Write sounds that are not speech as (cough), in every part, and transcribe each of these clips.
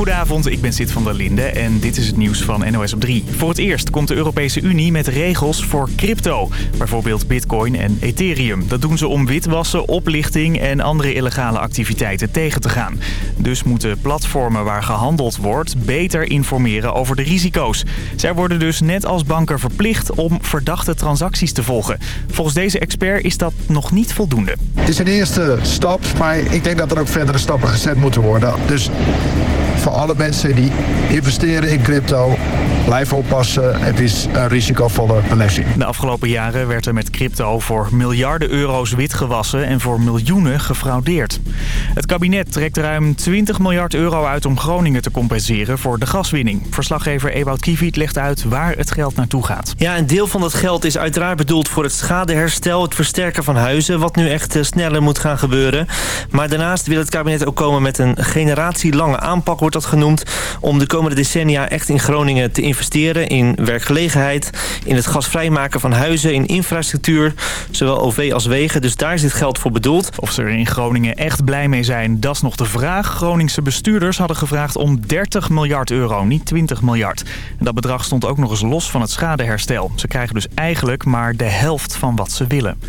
Goedenavond, ik ben Sid van der Linde en dit is het nieuws van NOS op 3. Voor het eerst komt de Europese Unie met regels voor crypto. Bijvoorbeeld bitcoin en ethereum. Dat doen ze om witwassen, oplichting en andere illegale activiteiten tegen te gaan. Dus moeten platformen waar gehandeld wordt beter informeren over de risico's. Zij worden dus net als banken verplicht om verdachte transacties te volgen. Volgens deze expert is dat nog niet voldoende. Het is een eerste stap, maar ik denk dat er ook verdere stappen gezet moeten worden. Dus voor alle mensen die investeren in crypto, blijf oppassen. Het is een risicovolle belegging. De afgelopen jaren werd er met crypto voor miljarden euro's witgewassen en voor miljoenen gefraudeerd. Het kabinet trekt ruim 20 miljard euro uit om Groningen te compenseren voor de gaswinning. Verslaggever Ewout Kiviet legt uit waar het geld naartoe gaat. Ja, een deel van dat geld is uiteraard bedoeld voor het schadeherstel, het versterken van huizen, wat nu echt eh, sneller moet gaan gebeuren. Maar daarnaast wil het kabinet ook komen met een generatielange aanpak, wordt dat genoemd, om de komende decennia echt in Groningen te investeren in werkgelegenheid, in het gasvrijmaken van huizen, in infrastructuur, zowel OV als wegen. Dus daar is dit geld voor bedoeld. Of ze er in Groningen echt blij mee zijn, dat is nog de vraag. Groningse bestuurders hadden gevraagd om 30 miljard euro, niet 20 miljard. En dat bedrag stond ook nog eens los van het schadeherstel. Ze krijgen dus eigenlijk maar de helft van wat ze willen.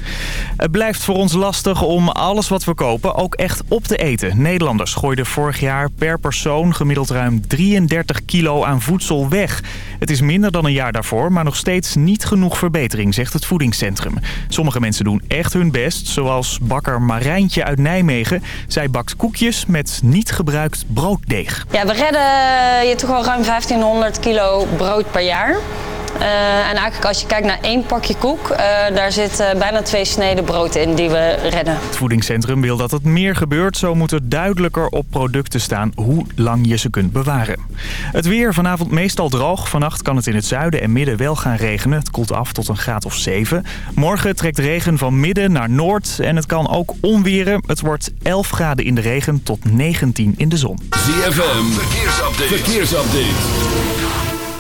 Het blijft voor ons lastig om alles wat we kopen ook echt op te eten. Nederlanders gooiden vorig jaar per persoon gemiddeld ruim 33 kilo aan voedsel weg. Het is minder dan een jaar daarvoor, maar nog steeds niet genoeg verbetering, zegt het voedingscentrum. Sommige mensen doen echt hun best, zoals bakker Marijntje uit Nijmegen. Zij bakt koekjes met niet gebruikt brooddeeg. Ja, we redden je toch wel ruim 1500 kilo brood per jaar. Uh, en eigenlijk als je kijkt naar één pakje koek, uh, daar zit uh, bijna twee sneden brood in die we redden. Het voedingscentrum wil dat het meer gebeurt. Zo moet er duidelijker op producten staan hoe lang je ze kunt bewaren. Het weer vanavond meestal droog. Vannacht kan het in het zuiden en midden wel gaan regenen. Het koelt af tot een graad of 7. Morgen trekt regen van midden naar noord en het kan ook onweren. Het wordt 11 graden in de regen tot 19 in de zon. ZFM, verkeersupdate. verkeersupdate.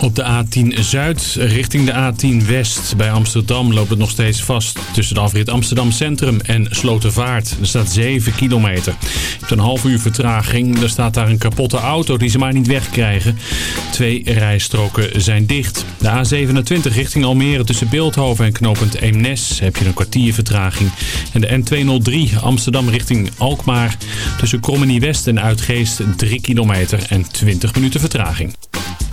Op de A10 Zuid richting de A10 West bij Amsterdam loopt het nog steeds vast. Tussen de afrit Amsterdam Centrum en Slotervaart. Er staat 7 kilometer. Je hebt een half uur vertraging. Er staat daar een kapotte auto die ze maar niet wegkrijgen. Twee rijstroken zijn dicht. De A27 richting Almere tussen Beeldhoven en knooppunt Eemnes heb je een kwartier vertraging. En de N203 Amsterdam richting Alkmaar tussen Krommenie West en Uitgeest 3 kilometer en 20 minuten vertraging.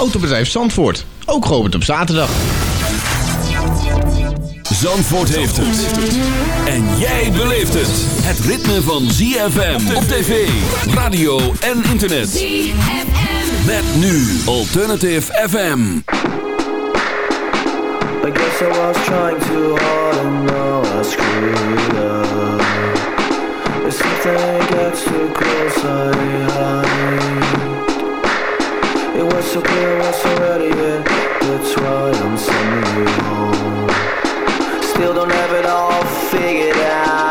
Autobedrijf Zandvoort. Ook geopend op zaterdag. Zandvoort heeft het. En jij beleeft het. Het ritme van ZFM op tv, radio en internet. ZFM. Met nu Alternative FM. I guess I was trying too hard and now I screwed up. If something gets too close I hide. It was so clear, was already in That's why I'm sending you home. Still don't have it all figured out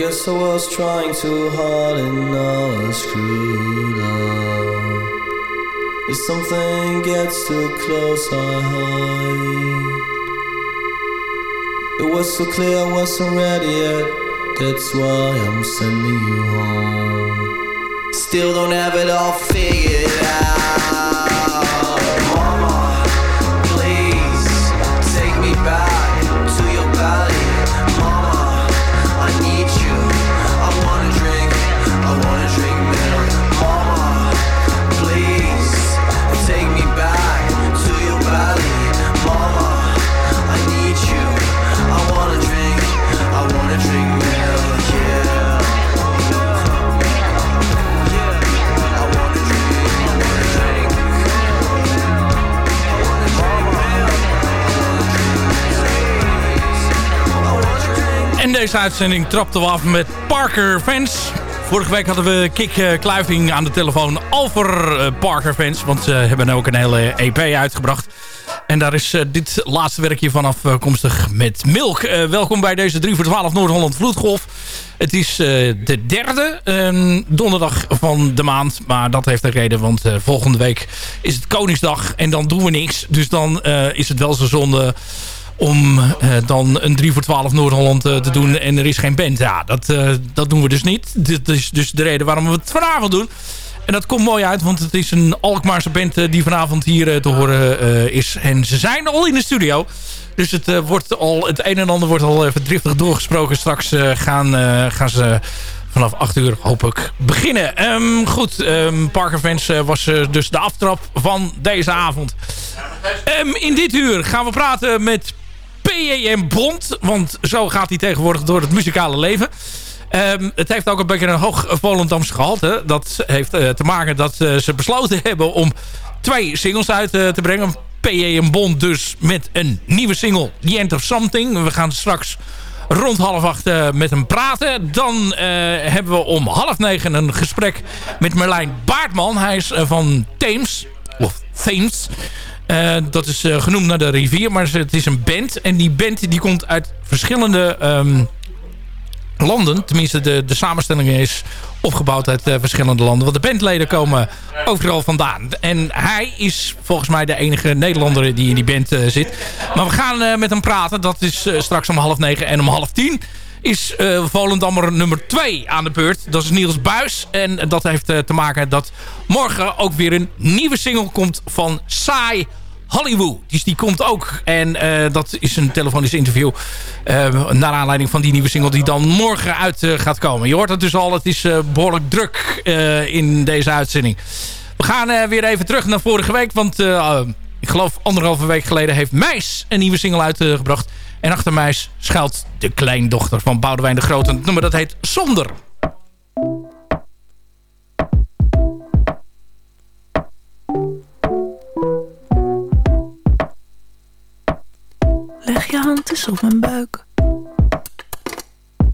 guess I was trying too hard and now I screwed up. If something gets too close, I hide. It was so clear I wasn't ready yet. That's why I'm sending you home. Still don't have it all figured out. Deze uitzending trapten we af met Parker Fans. Vorige week hadden we Kik eh, Kluiving aan de telefoon over eh, Parker Fans. Want ze hebben ook een hele EP uitgebracht. En daar is eh, dit laatste werkje van afkomstig met Milk. Welkom bij deze 3 voor 12 Noord-Holland Vloedgolf. Het is de derde eh, donderdag van de maand. Maar dat heeft een reden, want volgende week is het Koningsdag. En dan doen we niks. Dus dan is het wel zo zonde om eh, dan een 3 voor 12 Noord-Holland eh, te doen en er is geen band. Ja, dat, eh, dat doen we dus niet. Dit is dus de reden waarom we het vanavond doen. En dat komt mooi uit, want het is een Alkmaarse band die vanavond hier te horen is. En ze zijn al in de studio. Dus het, wordt al, het een en ander wordt al even driftig doorgesproken. Straks gaan, gaan ze vanaf 8 uur hopelijk beginnen. Ehm, goed, ehm, Parker Fans was dus de aftrap van deze avond. Ehm, in dit uur gaan we praten met P.J.M. Bond. Want zo gaat hij tegenwoordig door het muzikale leven. Ehm, het heeft ook een beetje een hoog Volendams gehalte. Dat heeft eh, te maken dat eh, ze besloten (laughs) hebben om twee singles uit eh, te brengen. P.J.M. Bond dus met een nieuwe single, The End of Something. We gaan straks rond half acht met hem praten. Dan hebben we om half negen een gesprek met Merlijn Baartman. Hij is van Thames, of Thames. Eh, dat is eh, genoemd naar de rivier, maar het is een band. En die band die komt uit verschillende ehm, landen. Tenminste, de, de samenstelling is opgebouwd uit eh, verschillende landen. Want de bandleden komen overal vandaan. En hij is volgens mij de enige Nederlander die in die band zit. Maar we gaan met hem praten. Dat is straks om half negen en om half tien is Volendammer nummer 2 aan de beurt. Dat is Niels Buis. En dat heeft te maken dat morgen ook weer een nieuwe single komt van Saai Hollywood. Dus die komt ook. En eh, dat is een telefonisch interview. eh, naar aanleiding van die nieuwe single die dan morgen uit eh, gaat komen. Je hoort het dus al. Het is eh, behoorlijk druk in deze uitzending. We gaan weer even terug naar vorige week. Want ik geloof anderhalve week geleden heeft Meis een nieuwe single uitgebracht. En achter Meis schuilt de kleindochter van Boudewijn de Groot. En het nummer dat heet Zonder. Leg je hand eens op mijn buik.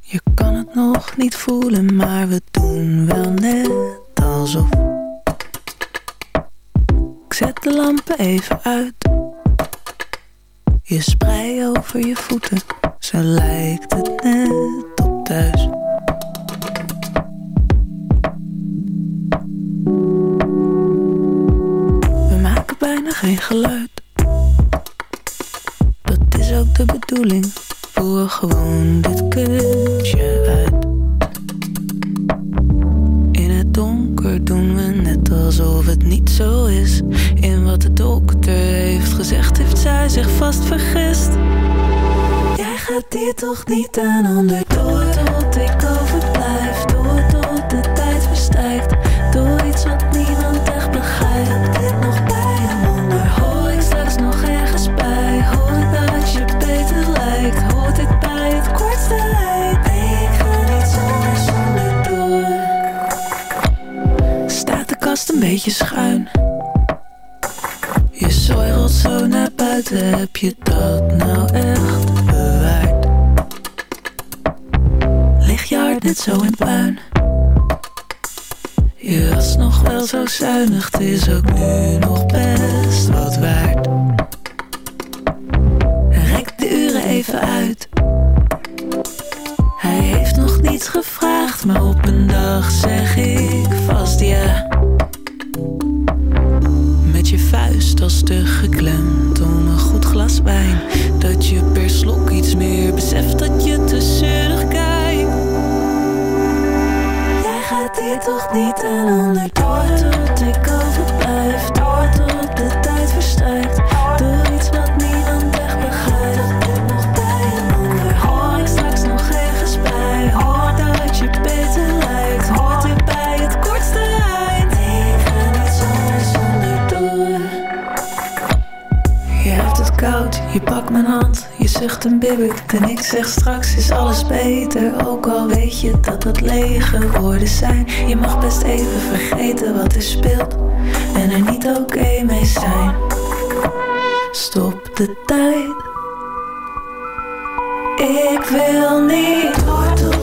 Je kan het nog niet voelen, maar we doen wel net alsof. Ik zet de lampen even uit. Je sprei over je voeten, zo lijkt het net op thuis. We maken bijna geen geluid. Bedoeling. Voer gewoon dit kutje uit. In het donker doen we net alsof het niet zo is. In wat de dokter heeft gezegd, heeft zij zich vast vergist. Jij gaat hier toch niet aan onder beetje schuin. Je zooi rolt zo naar buiten. Heb je dat nou echt bewaard? Lig je hart net zo in puin? Je was nog wel zo zuinig, het is ook nu nog je pakt mijn hand, je zucht en bibbert En ik zeg straks is alles beter. Ook al weet je dat het lege woorden zijn. Je mag best even vergeten wat er speelt En er niet oké mee zijn. Stop de tijd. Ik wil niet door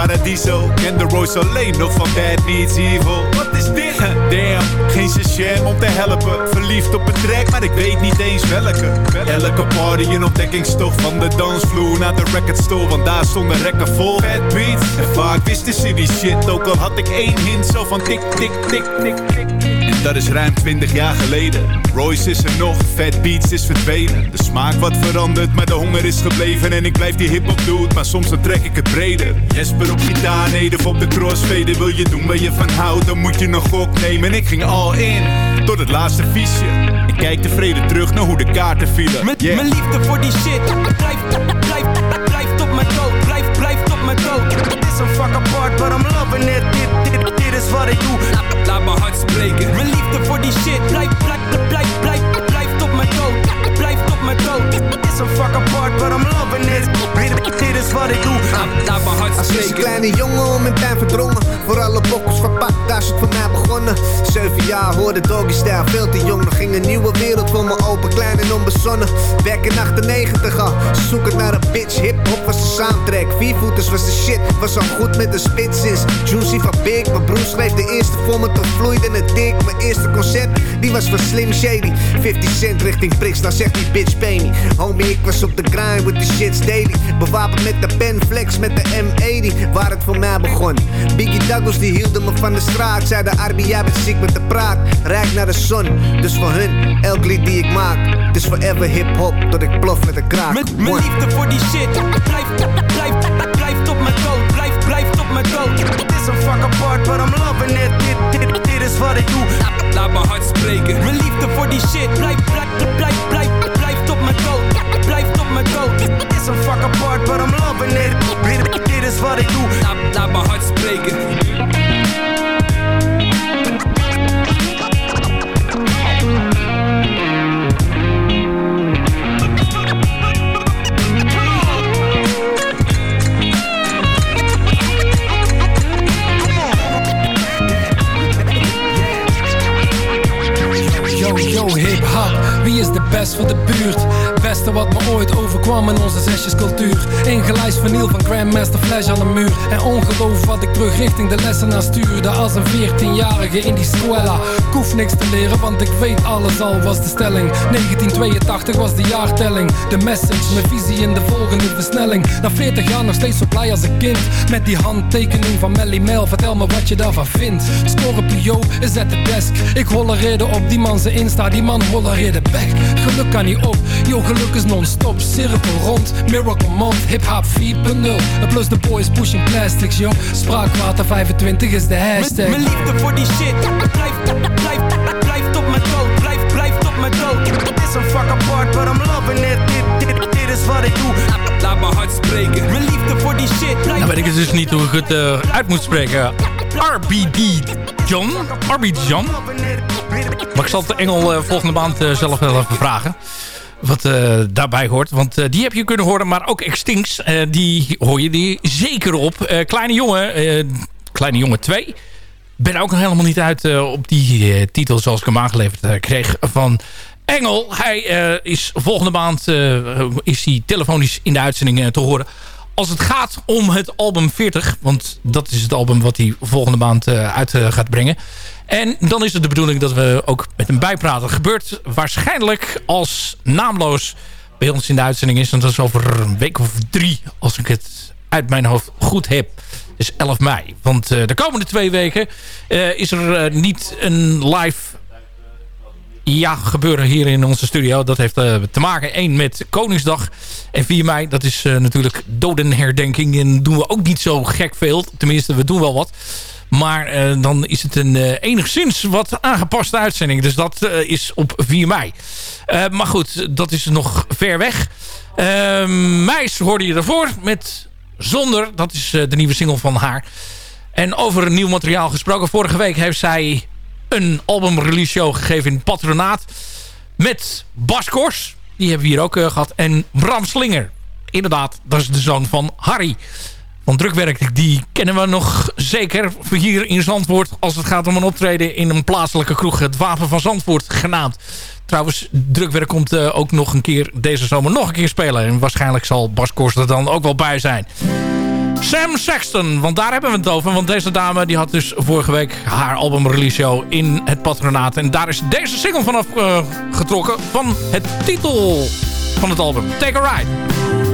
Paradiso. Ken de Royce alleen nog van Bad Needs Evil. Wat is dit? Damn, geen sham om te helpen. Verliefd op een track, maar ik weet niet eens welke. Elke party een ontdekkingstof van de dansvloer naar de recordstore. Want daar stonden rekken vol. Fat beats, en vaak wisten ze die shit. Ook al had ik één hint zo van tik, tik, tik, tik, tik. En dat is ruim 20 jaar geleden. Royce is er nog, Fat Beats is verdwenen. De smaak wat veranderd, maar de honger is gebleven. En ik blijf die hip-hop dude, maar soms dan trek ik het breder. Jesper op gitaar, Nederf op de crossfader. Wil je doen waar je van houdt, dan moet je nog gok nemen. Ik ging all in, tot het laatste viesje. Ik kijk tevreden terug naar hoe de kaarten vielen. Yeah. mijn liefde voor die shit Blijf, blijf, blijf tot mijn dood mijn dood. Is een fuck apart, but I'm loving it. Dit, dit, dit is wat ik doe. Laat, laat mijn hart spreken. Mijn liefde voor die shit. Blijf, blijf, blijf, blijf, mijn dood. Het is een fuck apart, but I'm loving it. Dit, dit is wat ik doe. Laat, mijn hart Als een kleine jongen om in pijn verdrongen Voor alle bokkels van pak, daar is het voor mij begonnen. Zeven jaar hoorde doggy style, veel te jong. Nog ging een nieuwe wereld voor me open, klein en onbezonnen. Werk in 98 al, zoekend naar een bitch. Hip-hop was de soundtrack, viervoeters was de shit. Was al goed met de spitses, Juicy van Big. Mijn broer schreef de eerste voor me, toen vloeide het dik. Mijn eerste concert, die was van Slim Shady. 50 cent richting Brix, nou zegt die bitch pay me Homie, ik was op de grind with the shits daily. Bewapend met de pen, flex met de M80 Waar het voor mij begon. Biggie Douglas die hielden me van de straat. Zei de Arby, jij bent ziek met de praat. Rijk naar de zon, dus voor hun Elk lied die ik maak. Het is forever hip-hop, tot ik plof met de kraak. Mijn mijn liefde voor die shit. Blijf, blijf, blijf tot mijn dood. Blijf, blijf tot mijn dood. Het is een fuck apart, but I'm loving it Dit, dit, dit is wat ik doe. Laat mijn hart spreken. Mijn liefde voor die shit. Blijf, blijf, blijf, blijf, blijf tot mijn dood Blijf tot mijn dood Het is een fuck apart, but I'm loving it Dit, is wat ik doe. Laat mijn hart spreken wie is de best van de buurt? Beste wat me ooit overkwam in onze zesjescultuur. Ingelijst verniel van Grandmaster Flash aan de muur. En ongeloof wat ik terug richting de lessenaar stuurde. Als een 14-jarige in die squella. Ik hoef niks te leren, want ik weet alles al, was de stelling. 1982 was de jaartelling. De message, mijn visie in de volgende versnelling. Na 40 jaar nog steeds zo blij als een kind. Met die handtekening van Melly Mel, vertel me wat je daarvan vindt. Scorpio is at the desk. Ik hollereerde op die man zijn Insta, die man hollereerde back. Geluk kan niet op, yo geluk is non-stop. Cirkel rond, miracle month, hip-hop 4.0. En plus de boys pushing plastics, yo. Spraakwater 25 is de hashtag. Mijn mijn liefde voor die shit Blijf, blijf, blijf tot mijn dood Blijf, blijf tot mijn dood Het is een fuck apart, but I'm loving it Dit, dit, dit is wat ik doe Laat, mijn hart spreken Mijn liefde voor die shit Blijf, Nou weet ik het dus niet hoe ik het eh, uit moet spreken. RBD Abidjan. Abidjan. Maar ik zal de Engel uh, volgende maand uh, zelf wel even vragen. Wat uh, daarbij hoort. Want die heb je kunnen horen. Maar ook Extinks. die hoor je die zeker op. Kleine jongen. Kleine jongen 2. Ben ook nog helemaal niet uit op die titel zoals ik hem aangeleverd kreeg van Engel. Hij is volgende maand is hij telefonisch in de uitzending te horen als het gaat om het album 40... want dat is het album wat hij volgende maand uh, uit uh, gaat brengen... En dan is het de bedoeling dat we ook met hem bijpraten. gebeurt waarschijnlijk als naamloos bij ons in de uitzending is. En dat is over een week of drie, als ik het uit mijn hoofd goed heb. is 11 mei. Want uh, de komende twee weken is er niet een live ja, gebeuren hier in onze studio. Dat heeft uh, te maken één met Koningsdag. En 4 mei, dat is uh, natuurlijk dodenherdenking. En doen we ook niet zo gek veel. Tenminste, we doen wel wat. Maar uh, dan is het een enigszins wat aangepaste uitzending. Dus dat is op 4 mei. maar goed, dat is nog ver weg. Meis hoorde je ervoor met Zonder. Dat is de nieuwe single van haar. En over nieuw materiaal gesproken. Vorige week heeft zij een albumrelease show gegeven in Patronaat. Met Bas Kors. Die hebben we hier ook uh, gehad. En Bram Slinger. Inderdaad, dat is de zoon van Harry. Van Drukwerk. Die kennen we nog zeker hier in Zandvoort. Als het gaat om een optreden in een plaatselijke kroeg. Het Wapen van Zandvoort genaamd. Trouwens, Drukwerk komt uh, ook nog een keer deze zomer nog een keer spelen. En waarschijnlijk zal Bas Kors er dan ook wel bij zijn. Sam Sexton, want daar hebben we het over. Want deze dame die had dus vorige week haar album release show in het patronaat. En daar is deze single vanaf uh, getrokken van het titel van het album. Take a Ride.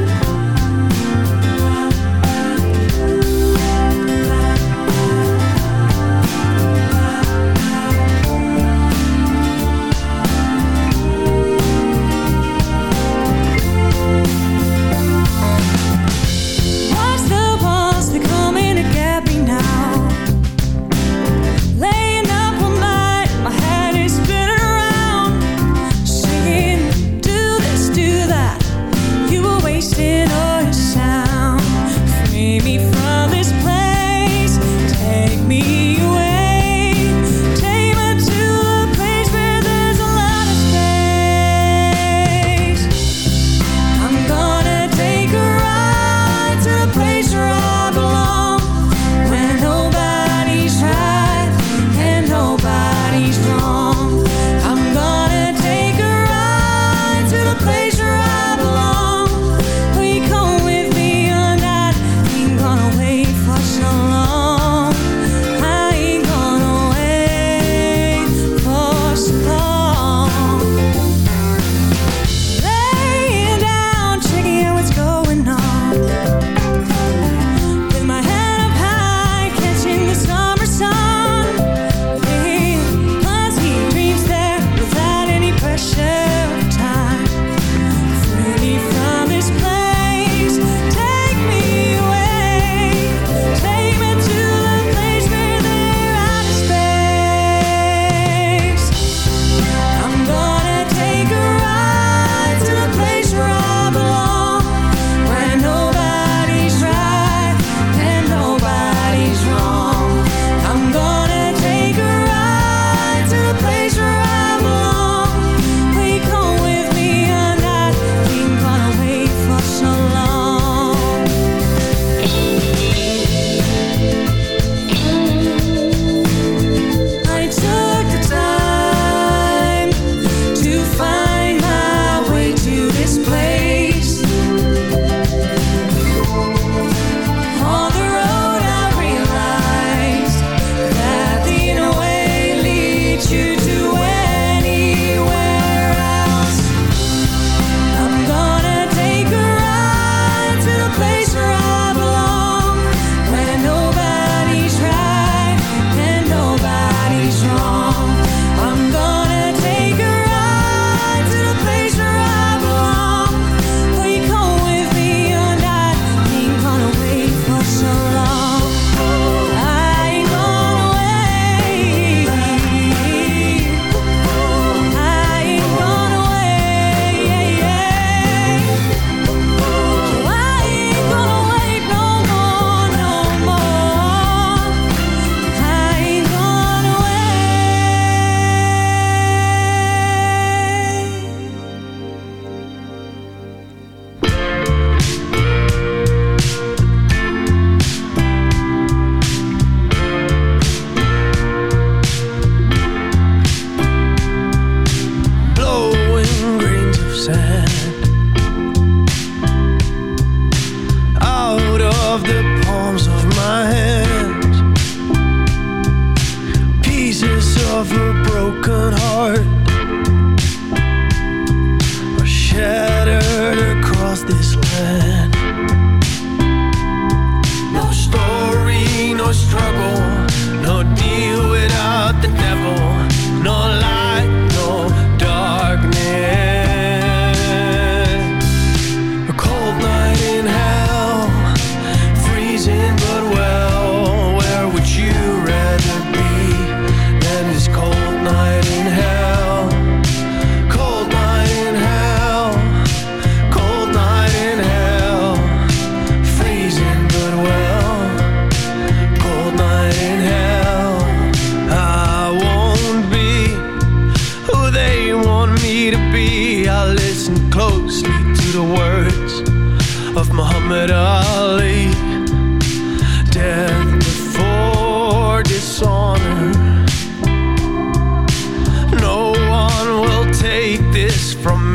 This from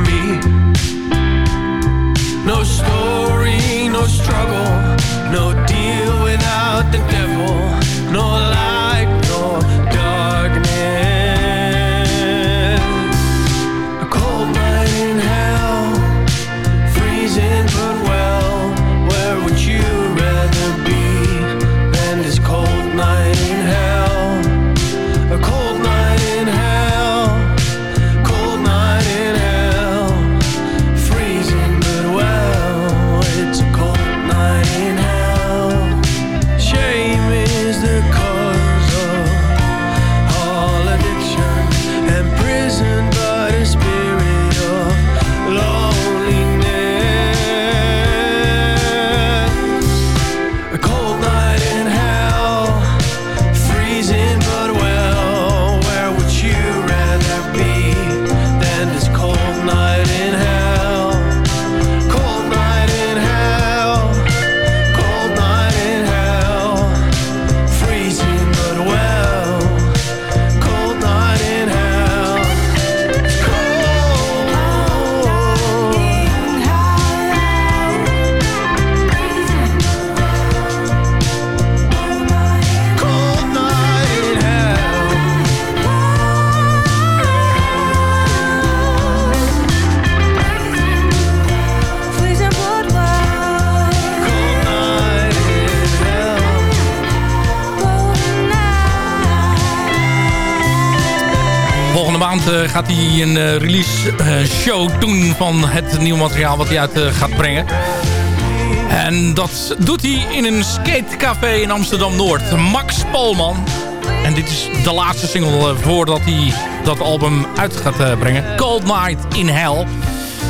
gaat hij een eh, release eh, show doen van het nieuwe materiaal wat hij uit eh, gaat brengen. En dat doet hij in een skatecafé in Amsterdam-Noord. Max Polman. En dit is de laatste single voordat hij dat album uit gaat brengen. Cold Night in Hell.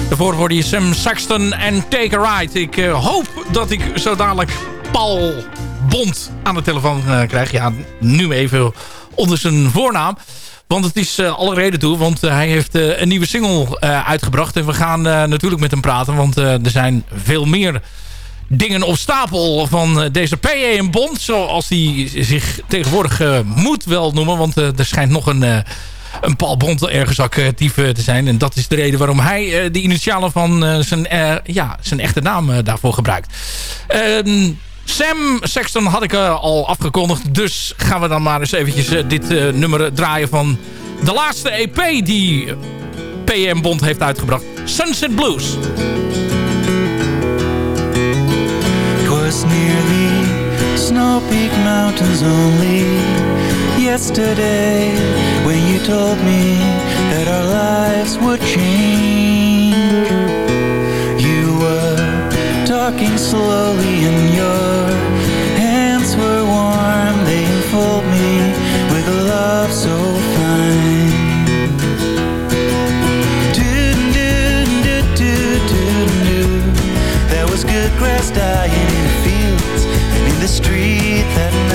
Daarvoor hoorde je Sam Saxton en Take a Ride. Ik hoop dat ik zo dadelijk Paul Bond aan de telefoon krijg. Ja, nu even onder zijn voornaam. Want het is eh, alle reden toe. Want eh, hij heeft eh, een nieuwe single uitgebracht. En we gaan natuurlijk met hem praten. Want er zijn veel meer dingen op stapel van deze PA en Bond. Zoals hij zich tegenwoordig moet wel noemen. Want er schijnt nog een, eh, een Paul Bond ergens actief te zijn. En dat is de reden waarom hij de initialen van zijn, ja, zijn echte naam daarvoor gebruikt. Ehm, Sam Sexton had ik eh, al afgekondigd. Dus gaan we dan maar eens eventjes eh, dit eh, nummer draaien van de laatste EP die PM Bond heeft uitgebracht. Sunset Blues. Twas near the Snow Peak Mountains only yesterday when you told me that our lives would change. Talking slowly and your hands were warm. They enfold me with a love so fine. There was good grass dying in the fields and in the street that night.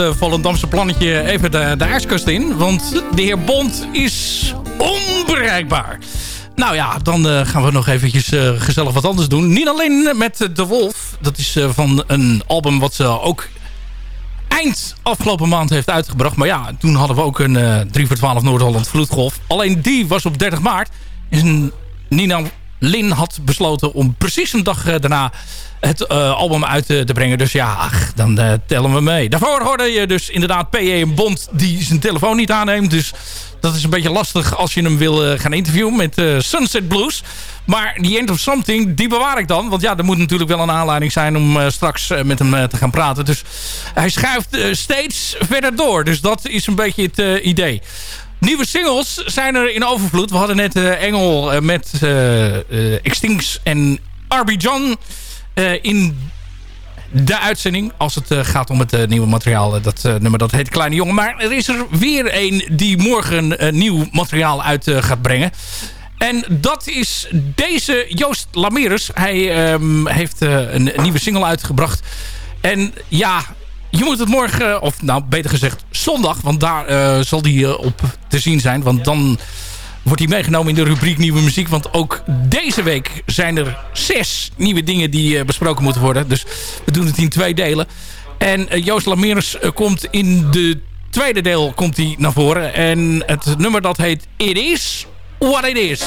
Uh, Volendamse plannetje even de, de ijskast in. Want de heer Bond is onbereikbaar. Nou ja, dan eh, gaan we nog eventjes eh, gezellig wat anders doen. Niet alleen met De Wolf. Dat is van een album wat ze ook eind afgelopen maand heeft uitgebracht. Maar ja, toen hadden we ook een eh 3 voor 12 Noord-Holland vloedgolf. Alleen die was op 30 maart. En Nina Lin had besloten om precies een dag eh, daarna het eh, album uit te, te brengen. Dus ja, dan eh, tellen we mee. Daarvoor hoorde je dus inderdaad P.E. een Bond die zijn telefoon niet aanneemt. Dus dat is een beetje lastig als je hem wil eh, gaan interviewen met eh, Sunset Blues. Maar The End of Something, die bewaar ik dan. Want ja, er moet natuurlijk wel een aanleiding zijn om eh, straks eh, met hem eh, te gaan praten. Dus hij schuift eh, steeds verder door. Dus dat is een beetje het eh, idee. Nieuwe singles zijn er in overvloed. We hadden net eh, Engel eh, met eh eh, Extinct en John in de uitzending. Als het gaat om het nieuwe materiaal. Dat nummer dat heet Kleine Jongen. Maar er is er weer een die morgen nieuw materiaal uit gaat brengen. En dat is deze Joost Lamerus. Hij ehm, heeft een nieuwe single uitgebracht. En ja, je moet het morgen, of nou beter gezegd zondag. Want daar eh, zal die eh, op te zien zijn. Want dan wordt hij meegenomen in de rubriek Nieuwe Muziek. Want ook deze week zijn er zes nieuwe dingen die eh, besproken moeten worden. Dus we doen het in twee delen. En eh, Joost Lamerus eh, komt in de tweede deel komt hij naar voren. En het nummer dat heet It Is What It Is.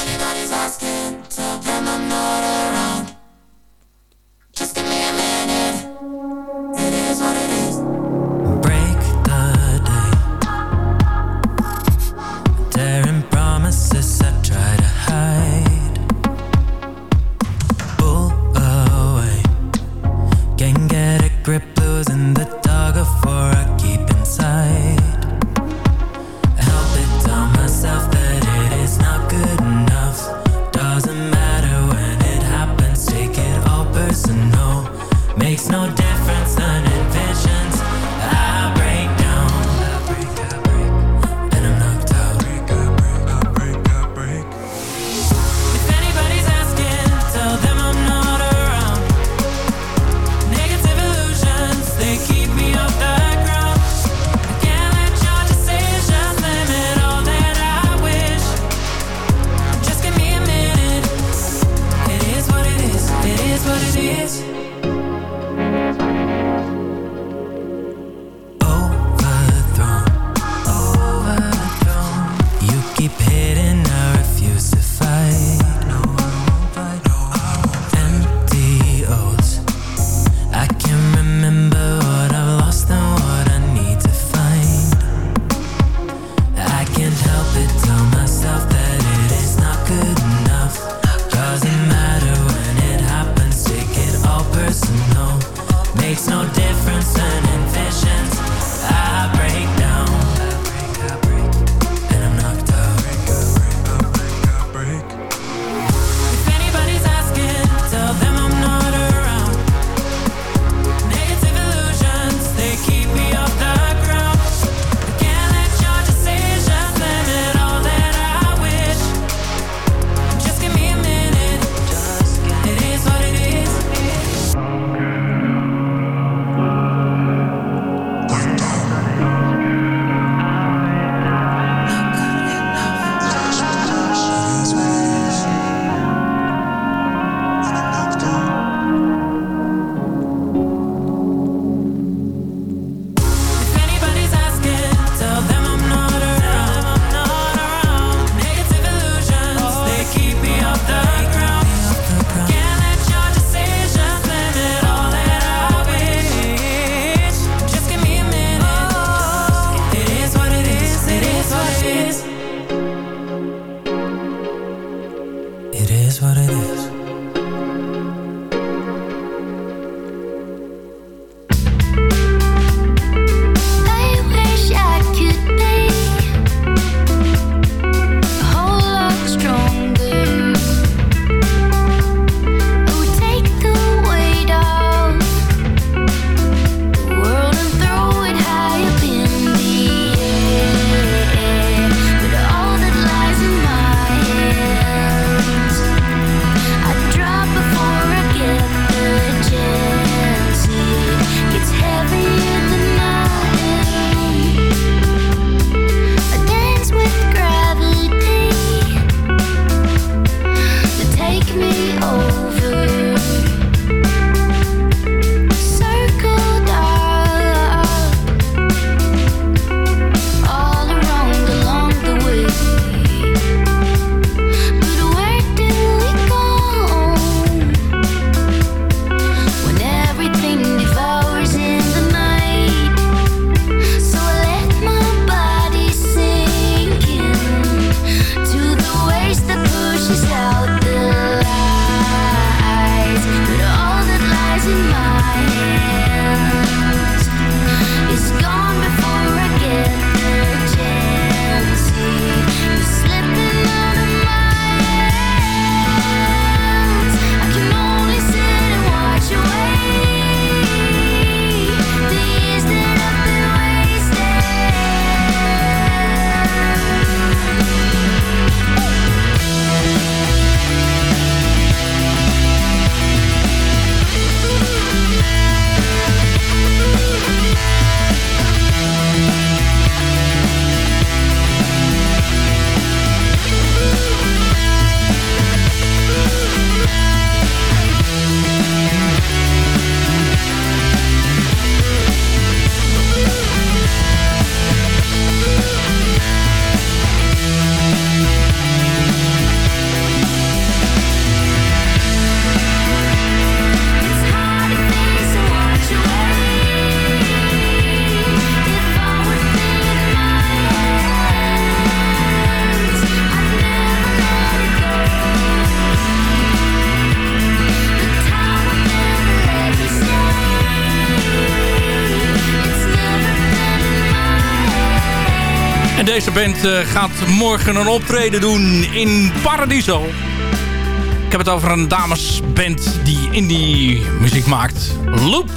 Deze band uh, gaat morgen een optreden doen in Paradiso. Ik heb het over een damesband die indie muziek maakt. Loop.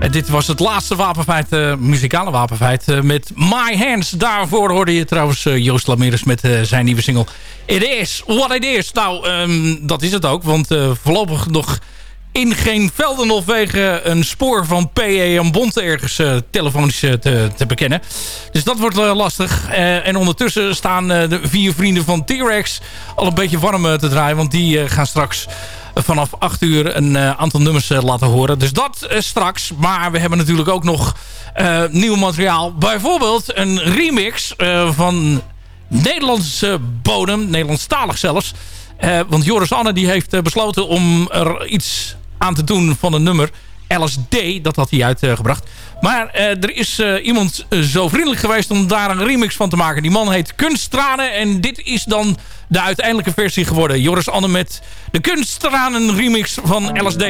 En dit was het laatste wapenfeit, uh, muzikale wapenfeit uh, met My Hands. Daarvoor hoorde je trouwens Joost Lameres met zijn nieuwe single It Is What It Is. Nou, um, dat is het ook, want voorlopig nog in geen velden of wegen een spoor van PE en Bond ergens uh, telefonisch uh, te, te, bekennen. Dus dat wordt uh, lastig. en ondertussen staan de vier vrienden van T-Rex al een beetje warm te draaien. Want die gaan straks vanaf 8 uur een aantal nummers laten horen. Dus dat straks. Maar we hebben natuurlijk ook nog nieuw materiaal. Bijvoorbeeld een remix van Nederlandse bodem. Nederlandstalig zelfs. want Joris Anne die heeft besloten om er iets aan te doen van een nummer. LSD, dat had hij uitgebracht. maar uh, er is uh, iemand uh, zo vriendelijk geweest om daar een remix van te maken. Die man heet Kunsttranen en dit is dan de uiteindelijke versie geworden. Joris Anne met de Kunsttranen remix van LSD.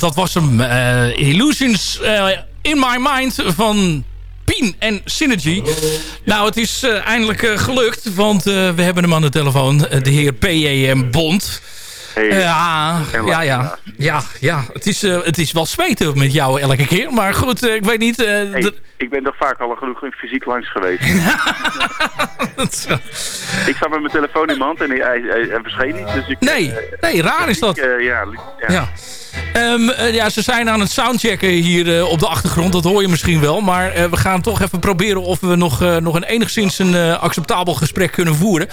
Dat was hem. Eh, Illusions eh, in My Mind van Pien en Synergy. Nou, het is eh, eindelijk gelukt, want we hebben hem aan de telefoon. de heer P.J.M. Bond. ja, ja, ja, ja, ja. Het is, het is wel zweten met jou elke keer. Maar goed, ik weet niet... Hey, ik ben toch vaak al genoeg in fysiek langs geweest. (laughs) ik zat met mijn telefoon in mijn hand en hij, hij, verscheen niet. Dus ik, Nee, nee, raar is dat. ik, ja, li- ja. Ja. Ehm, eh, ja, ze zijn aan het soundchecken hier eh, op de achtergrond. Dat hoor je misschien wel. Maar eh, we gaan toch even proberen of we nog, nog een enigszins een acceptabel gesprek kunnen voeren.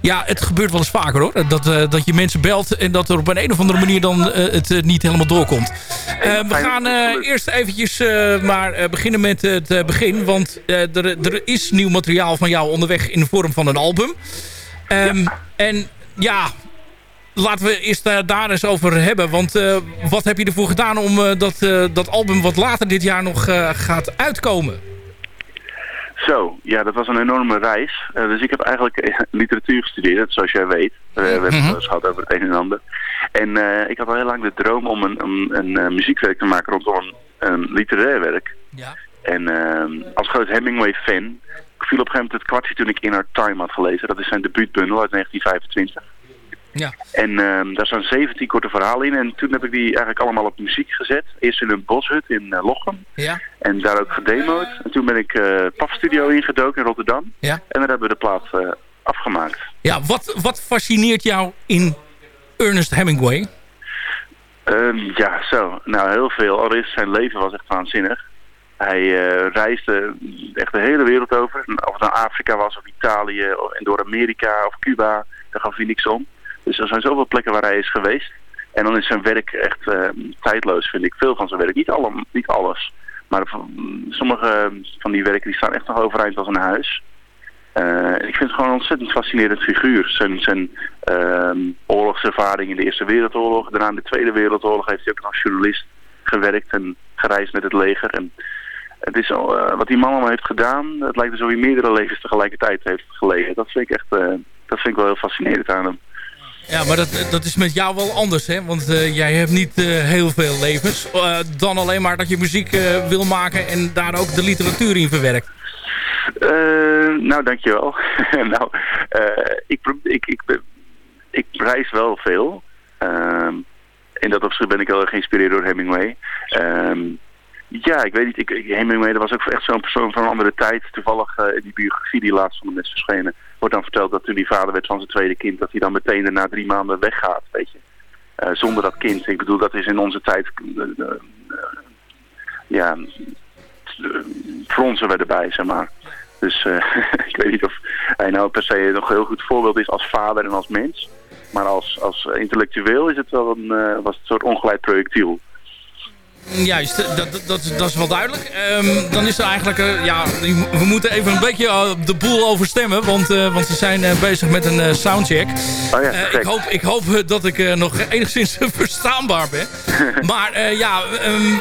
Ja, het gebeurt wel eens vaker hoor. Dat, dat je mensen belt en dat er op een, een of andere manier dan het niet helemaal doorkomt. We gaan eerst eventjes maar beginnen met het begin. Want er, er is nieuw materiaal van jou onderweg in de vorm van een album. Ehm, En ja, laten we eerst eh, daar eens over hebben. Want eh, wat heb je ervoor gedaan om eh, dat, dat album wat later dit jaar nog gaat uitkomen? Zo, ja, dat was een enorme reis. Dus ik heb eigenlijk literatuur gestudeerd, zoals jij weet. We hebben het eens gehad over het een en ander. En ik had al heel lang de droom om een, om een muziekwerk te maken rondom een, een literair werk. Ja. En eh, als groot Hemingway-fan viel op een gegeven moment het kwartje toen ik In Our Time had gelezen. Dat is zijn debuutbundel uit 1925. Ja. En ehm, daar staan 17 korte verhalen in. En toen heb ik die eigenlijk allemaal op muziek gezet. Eerst in een boshut in eh, Lochem. Ja. En daar ook gedemoed. En toen ben ik eh PAF Studio ingedoken in Rotterdam. Ja. En daar hebben we de plaat eh, afgemaakt. Ja, wat, wat fascineert jou in Ernest Hemingway? Ehm, ja, zo. Nou, heel veel. Allereerst zijn leven was echt waanzinnig. Hij reisde echt de hele wereld over. Of het nou Afrika was of Italië of, en door Amerika of Cuba. Daar gaf hij niks om. Dus er zijn zoveel plekken waar hij is geweest. En dan is zijn werk echt eh, tijdloos, vind ik. Veel van zijn werk. Niet, alle, niet alles. Maar sommige van die werken die staan echt nog overeind als een huis. Eh, ik vind het gewoon een ontzettend fascinerend figuur. Zijn, zijn ehm, oorlogservaring in de Eerste Wereldoorlog. Daarna in de Tweede Wereldoorlog heeft hij ook als journalist gewerkt en gereisd met het leger. En het is eh, wat die man allemaal heeft gedaan, het lijkt alsof hij meerdere levens tegelijkertijd heeft gelegen. Dat vind ik echt, dat vind ik wel heel fascinerend aan hem. Ja, maar dat, dat is met jou wel anders, hè? Want eh, jij hebt niet eh, heel veel levens. Eh, dan alleen maar dat je muziek wil maken en daar ook de literatuur in verwerkt. Nou, dankjewel. (laughs) nou, ik, ik, ik, ik reis wel veel. Ehm, in dat opzicht ben ik heel geïnspireerd door Hemingway. Ja, ik weet niet. Ik, Hemingway was ook echt zo'n persoon van een andere tijd. Toevallig eh, in die biografie die laatst van de mes verschenen... wordt dan verteld dat toen hij vader werd van zijn tweede kind... dat hij dan meteen na drie maanden weggaat, weet je. Eh, zonder dat kind. Ik bedoel, dat is in onze tijd... eh, ja, fronsen we erbij, zeg maar. Dus (laughs) ik weet niet of hij nou per se nog een heel goed voorbeeld is als vader en als mens. Maar als, als intellectueel is het wel een, was het een soort ongeleid projectiel. Juist, dat, dat, dat, is wel duidelijk. Ehm, dan is er eigenlijk, eh, ja, we moeten even een beetje eh, de boel overstemmen, want, eh, want ze zijn bezig met een soundcheck. Oh ja, ik hoop, ik hoop dat ik nog enigszins (laughs) verstaanbaar ben. (laughs) maar ja, ehm,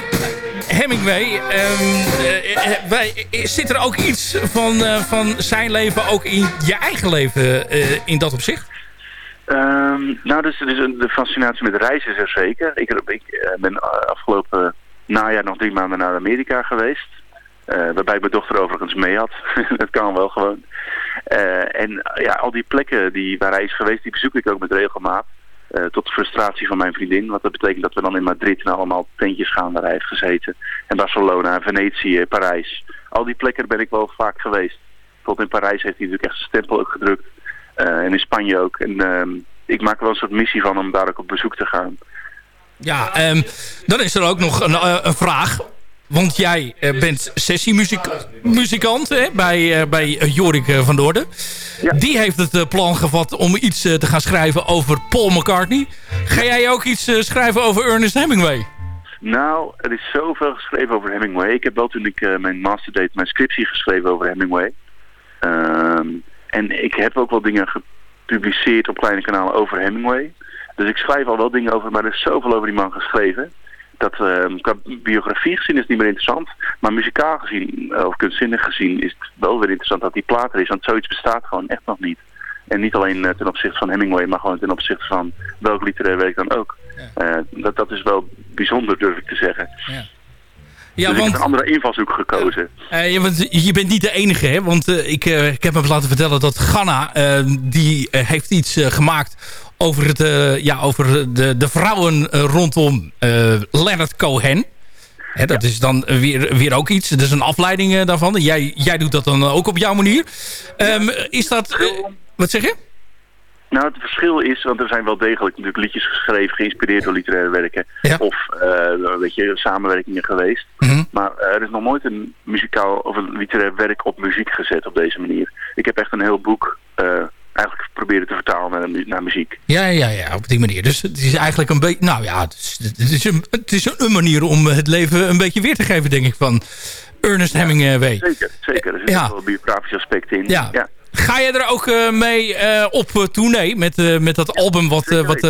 Hemingway, ehm, eh, eh, wij, eh, zit er ook iets van, van zijn leven ook in je eigen leven in dat opzicht? Ehm, nou, dus, dus de fascinatie met reizen is er zeker. Ik, ik eh, ben eh, afgelopen najaar nog drie maanden naar Amerika geweest. Eh, waarbij mijn dochter overigens mee had. (laughs) dat kan wel gewoon. Eh, en eh, ja, al die plekken die, waar hij is geweest, die bezoek ik ook met regelmaat. Eh, tot frustratie van mijn vriendin. Want dat betekent dat we dan in Madrid naar allemaal tentjes gaan waar hij heeft gezeten. En Barcelona, Venetië, Parijs. Al die plekken ben ik wel vaak geweest. Bijvoorbeeld in Parijs heeft hij natuurlijk echt zijn stempel ook gedrukt. Eh, en in Spanje ook. En ehm, ik maak er wel een soort missie van om daar ook op bezoek te gaan. Ja, ehm, dan is er ook nog een, eh, een vraag. Want jij eh, bent sessiemuzikant hè, bij, bij Jorik van Doorden. Die heeft het plan gevat om iets te gaan schrijven over Paul McCartney. Ga jij ook iets schrijven over Ernest Hemingway? Nou, er is zoveel geschreven over Hemingway. Ik heb wel toen ik mijn master deed, mijn scriptie geschreven over Hemingway. Ehm, en ik heb ook wel dingen gepubliceerd op kleine kanalen over Hemingway. Dus ik schrijf al wel dingen over, maar er is zoveel over die man geschreven. Dat ehm, qua biografie gezien is het niet meer interessant. Maar muzikaal gezien, eh, of kunstzinnig gezien, is het wel weer interessant dat die plaat er is. Want zoiets bestaat gewoon echt nog niet. En niet alleen eh, ten opzichte van Hemingway, maar gewoon ten opzichte van welk literair werk dan ook. Eh, dat, dat is wel bijzonder, durf ik te zeggen. Ja. Ja, dus ik heb een andere invalshoek gekozen. Uh, ja, want je bent niet de enige, hè? Want uh, ik, uh, ik heb me laten vertellen dat Ghana, die heeft iets gemaakt over, het, ja, over de, de vrouwen rondom Leonard Cohen. Hè, dat ja. is dan weer, weer ook iets. Dat is een afleiding daarvan. Jij, jij doet dat dan ook op jouw manier. Um, is dat... wat zeg je? Nou, het verschil is, want er zijn wel degelijk natuurlijk liedjes geschreven, geïnspireerd door literaire werken. Ja. Of, uh, weet je, samenwerkingen geweest. Mhm. Mm -hmm. Maar uh, er is nog nooit een muzikaal of een literair werk op muziek gezet op deze manier. Ik heb echt een heel boek uh, eigenlijk proberen te vertalen naar, naar, muziek. Ja, ja, ja, op die manier. Dus het is eigenlijk een beetje, nou ja, het is, het is, een, het is een manier om het leven een beetje weer te geven, denk ik, van Ernest ja, Hemingway. Zeker, zeker. Er zit ja. wel biografisch aspect in. Ja. ja. Ga je er ook uh, mee uh, op uh, tournee met, met dat album wat, wat,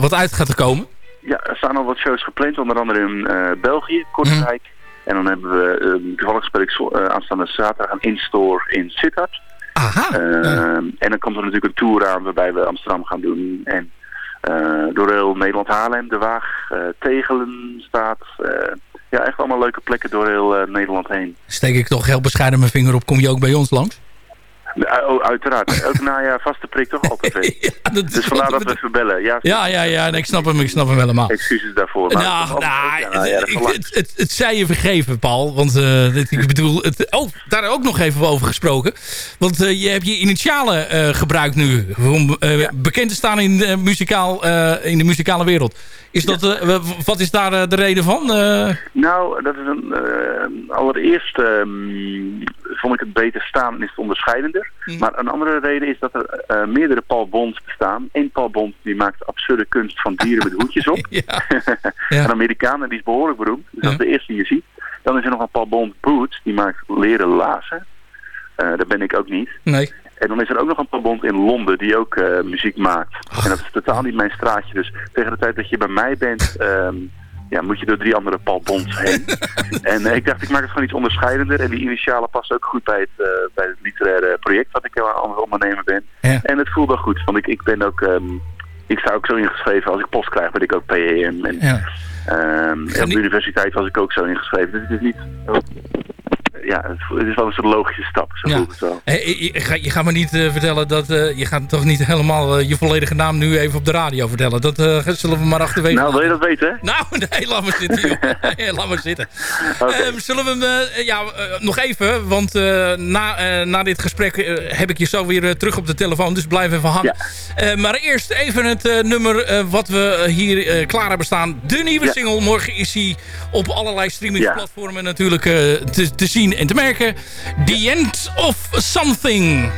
wat uit gaat komen? Ja, er staan al wat shows gepland, onder andere in België, Kortrijk. Mm. En dan hebben we, toevallig speel ik aanstaande zaterdag een in-store in Sittard. Aha. En dan komt er natuurlijk een tour aan waarbij we Amsterdam gaan doen. En door heel Nederland Haarlem, De Waag, Tegelen staat... ja, echt allemaal leuke plekken door heel Nederland heen. Steek ik toch heel bescheiden mijn vinger op, kom je ook bij ons langs? Oh, uiteraard. (laughs) Elk najaar vaste prik toch altijd weer. (laughs) ja, dus vandaar dat we even bellen. Ja, ja, ja, ja ik snap hem, ik snap hem helemaal. Excuses daarvoor. Maar nou, nou ja, ik, het, het, het zei je vergeven, Paul. Want uh, ik bedoel, het, oh, daar ook nog even over gesproken. Want uh, je hebt je initialen gebruikt nu om ja. bekend te staan in de, muzikaal, in de muzikale wereld. Is dat, ja. wat is daar de reden van? Nou, dat is een, allereerst um, vond ik het beter staan en is het onderscheidender. Mm. Maar een andere reden is dat er uh, meerdere Paul Bonds bestaan. Eén Paul Bond die maakt absurde kunst van dieren met hoedjes op. (laughs) ja. (laughs) ja. Een Amerikaan en die is behoorlijk beroemd. Dus dat is de eerste die je ziet. Dan is er nog een Paul Bond Boots, die maakt leren lazen. Uh, dat ben ik ook niet. Nee. En dan is er ook nog een Paul Bond in Londen die ook uh, muziek maakt. En dat is totaal niet mijn straatje. Dus tegen de tijd dat je bij mij bent... Um, ja, moet je door drie andere Paul Bonds heen. (laughs) en uh, ik dacht, ik maak het gewoon iets onderscheidender. En die initialen passen ook goed bij het, uh, bij het literaire project wat ik aan het ondernemen ben. Ja. En het voelt wel goed, want ik, ik ben ook... Um, ik sta ook zo ingeschreven, als ik post krijg ben ik ook PE. En, en, ja. um, en op de universiteit was ik ook zo ingeschreven. Dus het is niet... Ja, het is wel een soort logische stap, zo ja. het wel. Hey, je, ga, je gaat me niet uh, vertellen dat... Uh, je gaat toch niet helemaal uh, je volledige naam nu even op de radio vertellen. Dat zullen we maar achterwege Nou, wil je dat weten? (laughs) Nou, nee, laat maar zitten, joh. (laughs) nee, laat maar zitten. Okay. Um, zullen we hem... ja, nog even, want na, na dit gesprek heb ik je zo weer terug op de telefoon. Dus blijf even hangen. Ja. maar eerst even het nummer wat we hier klaar hebben staan. De nieuwe Ja. single. Morgen is hij op allerlei streamingsplatformen natuurlijk te, te zien en te merken. The End of Something.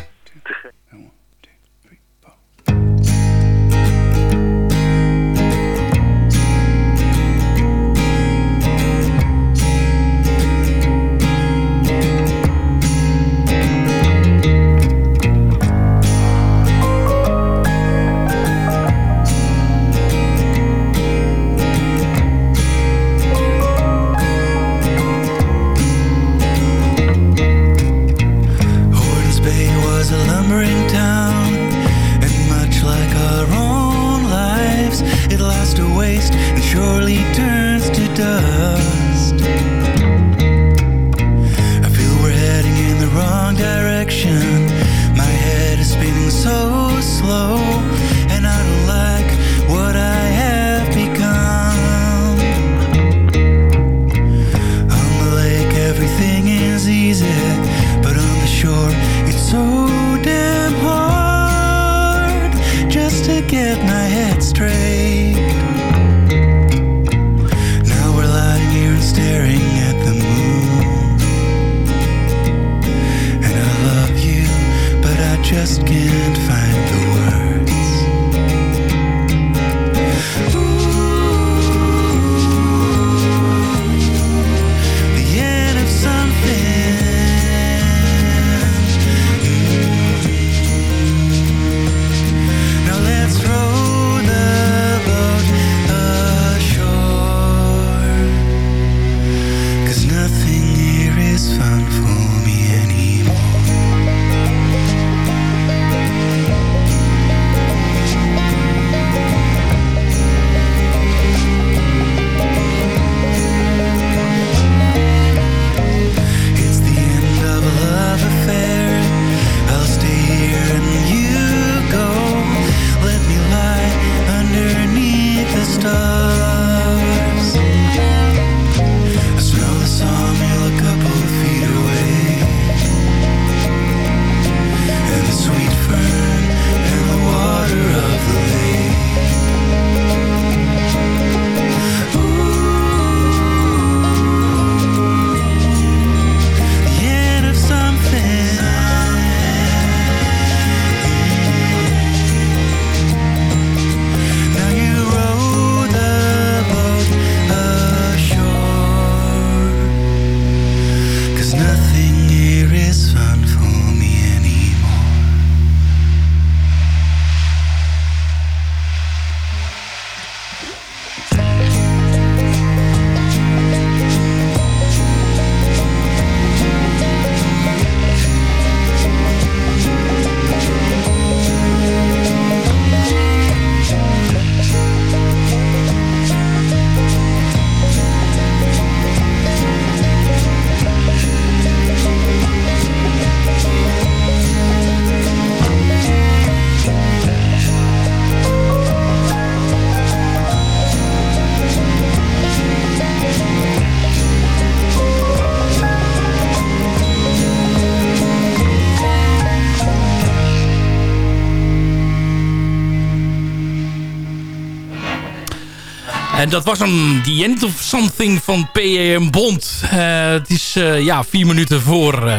Dat was een The End of Something van P.M. Bond. Eh, het is uh, ja, vier minuten voor uh,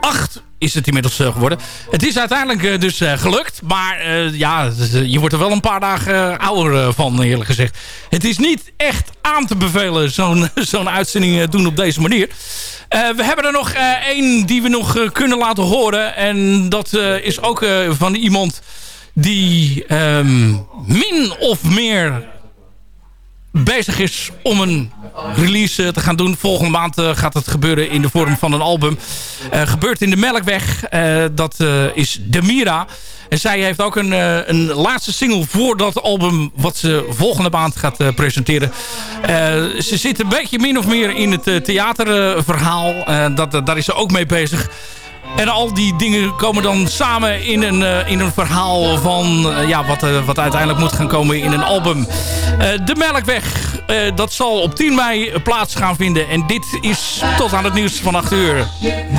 acht is het inmiddels geworden. Het is uiteindelijk dus gelukt. Maar ja, je wordt er wel een paar dagen ouder van eerlijk gezegd. Het is niet echt aan te bevelen zo'n (laughs) zo'n uitzending doen op deze manier. we hebben er nog één die we nog kunnen laten horen. En dat is ook van iemand die um, min of meer bezig is om een release eh, te gaan doen. Volgende maand uh, gaat het gebeuren in de vorm van een album. Uh, gebeurt in de Melkweg. dat is Demira. En zij heeft ook een, een laatste single voor dat album... wat ze volgende maand gaat presenteren. ze zit een beetje min of meer in het theaterverhaal. dat, daar is ze ook mee bezig. En al die dingen komen dan samen in een, uh, in een verhaal van uh, ja, wat, uh, wat uiteindelijk moet gaan komen in een album. de Melkweg, dat zal op 10 mei plaats gaan vinden. En dit is tot aan het nieuws van 8 uur.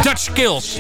Dutch Kills.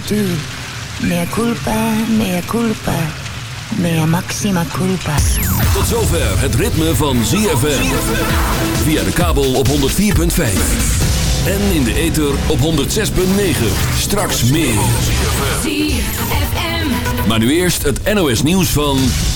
To do. Mea culpa, mea culpa, mea maxima culpa. Tot zover het ritme van ZFM. Via de kabel op 104.5. En in de ether op 106.9. Straks meer. ZFM. Maar nu eerst het NOS nieuws van 8 uur.